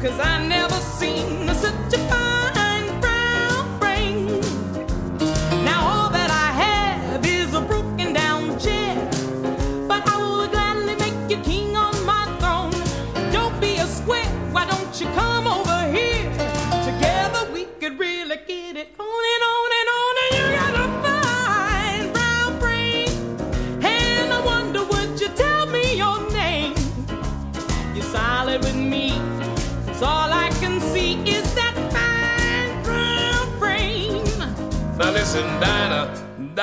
Cause I never seen such a fine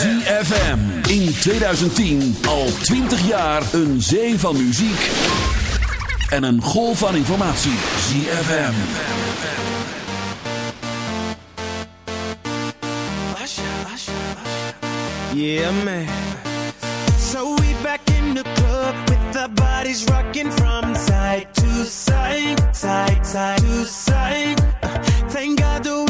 ZFM. In 2010 al 20 jaar een zee van muziek en een golf van informatie. ZFM. Yeah, man. So we back in the club with our bodies rocking from side to side, side, side to side. Uh, Thank God the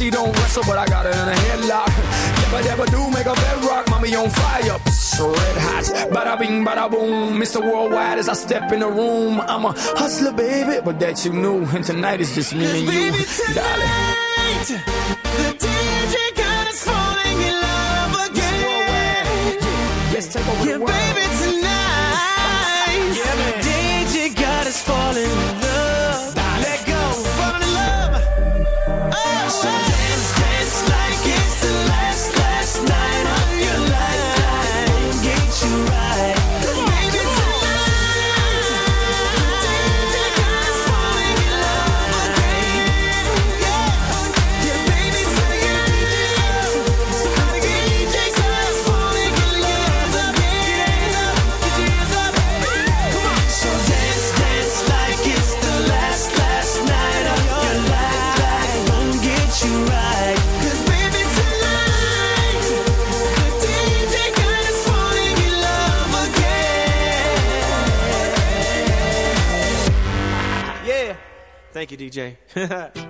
She don't wrestle, but I got her in a headlock. Never, never do make a bedrock. Mommy on fire, Psst, red hot. Bada bing, bada boom. Mr. Worldwide as I step in the room. I'm a hustler, baby, but that you knew. And tonight is just me and you, darling. Yeah.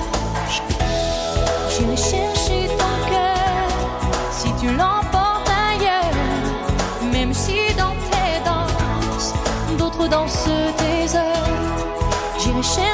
dans ce désert. J'irai chercher.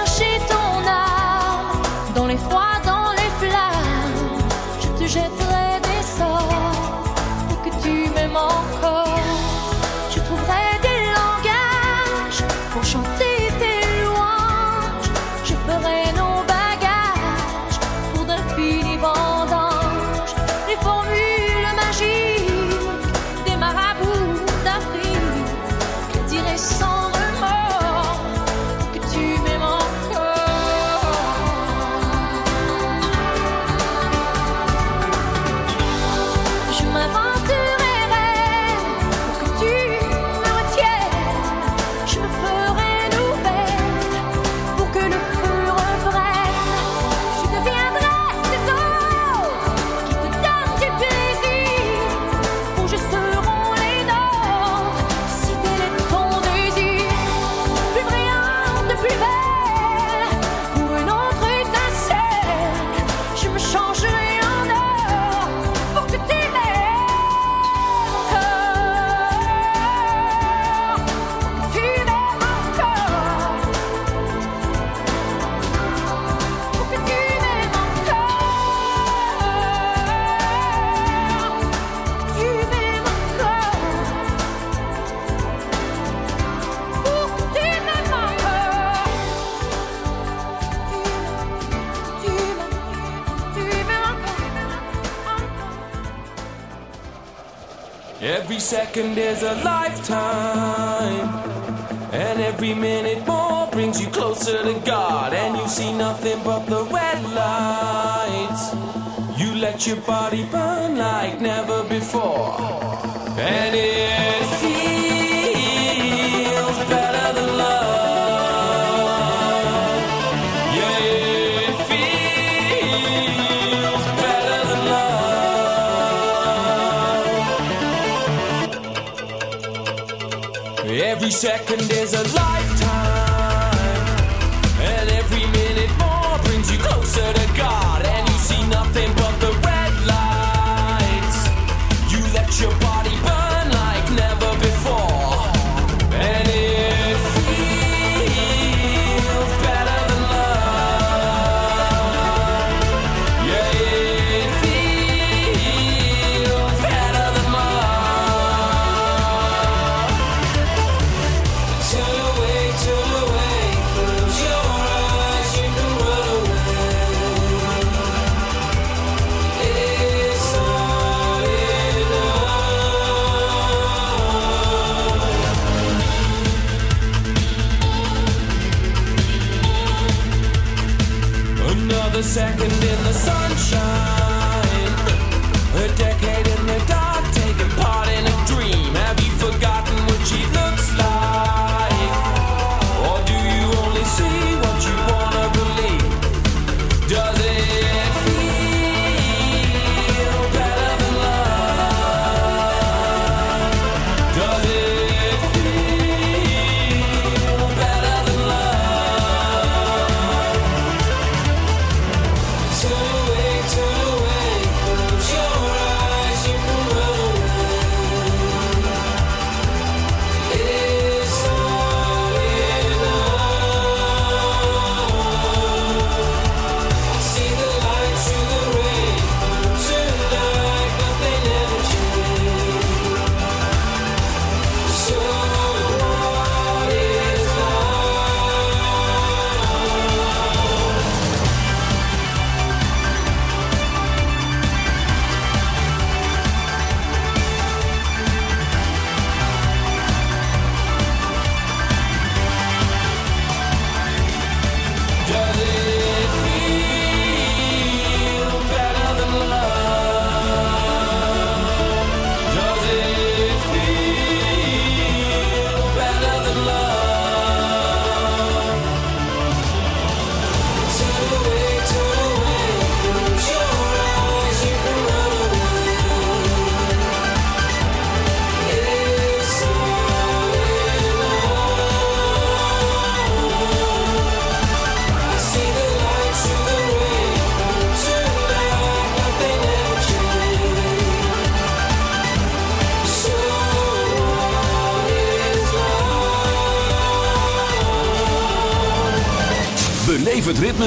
Body burn like never before, and it feels better than love. Yeah, it feels better than love. Every second is a lifetime,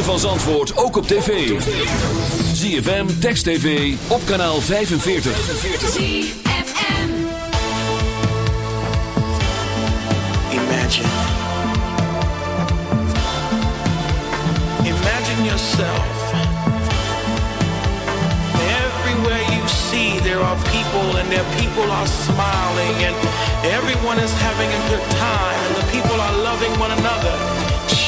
ritme van Zandvoort ook op tv. ZFM, Text TV, op kanaal 45. ZFM Imagine Imagine yourself Everywhere you see there are people and their people are smiling and everyone is having a good time and the people are loving one another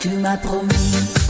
Tu m'as promis.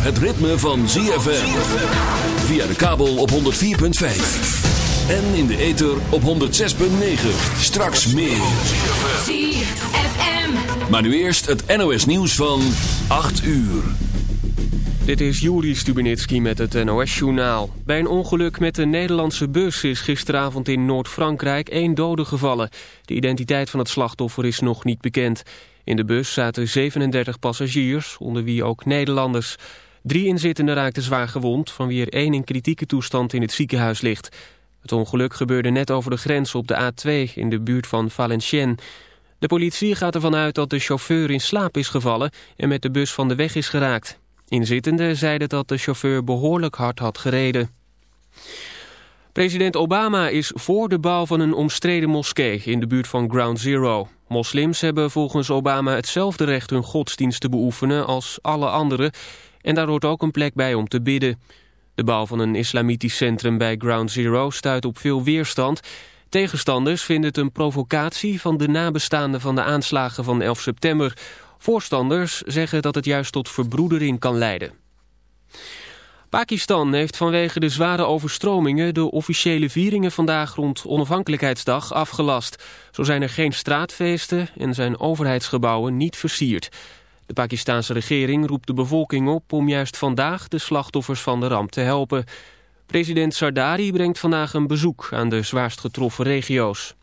Het ritme van ZFM. Via de kabel op 104.5. En in de ether op 106.9. Straks meer. ZFM. Maar nu eerst het NOS nieuws van 8 uur. Dit is Juri Stubenitski met het NOS-journaal. Bij een ongeluk met een Nederlandse bus is gisteravond in Noord-Frankrijk één dode gevallen. De identiteit van het slachtoffer is nog niet bekend. In de bus zaten 37 passagiers, onder wie ook Nederlanders. Drie inzittenden raakten zwaar gewond, van wie er één in kritieke toestand in het ziekenhuis ligt. Het ongeluk gebeurde net over de grens op de A2 in de buurt van Valenciennes. De politie gaat ervan uit dat de chauffeur in slaap is gevallen en met de bus van de weg is geraakt. Inzittenden zeiden dat de chauffeur behoorlijk hard had gereden. President Obama is voor de bouw van een omstreden moskee in de buurt van Ground Zero. Moslims hebben volgens Obama hetzelfde recht hun godsdienst te beoefenen als alle anderen... en daar hoort ook een plek bij om te bidden. De bouw van een islamitisch centrum bij Ground Zero stuit op veel weerstand. Tegenstanders vinden het een provocatie van de nabestaanden van de aanslagen van 11 september... Voorstanders zeggen dat het juist tot verbroedering kan leiden. Pakistan heeft vanwege de zware overstromingen de officiële vieringen vandaag rond Onafhankelijkheidsdag afgelast. Zo zijn er geen straatfeesten en zijn overheidsgebouwen niet versierd. De Pakistanse regering roept de bevolking op om juist vandaag de slachtoffers van de ramp te helpen. President Sardari brengt vandaag een bezoek aan de zwaarst getroffen regio's.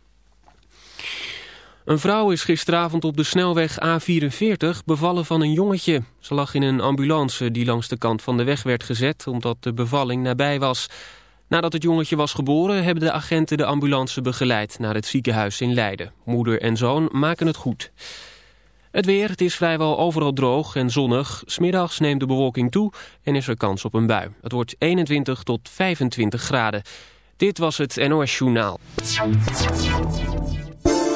Een vrouw is gisteravond op de snelweg A44 bevallen van een jongetje. Ze lag in een ambulance die langs de kant van de weg werd gezet... omdat de bevalling nabij was. Nadat het jongetje was geboren hebben de agenten de ambulance begeleid... naar het ziekenhuis in Leiden. Moeder en zoon maken het goed. Het weer, het is vrijwel overal droog en zonnig. Smiddags neemt de bewolking toe en is er kans op een bui. Het wordt 21 tot 25 graden. Dit was het NOS Journaal.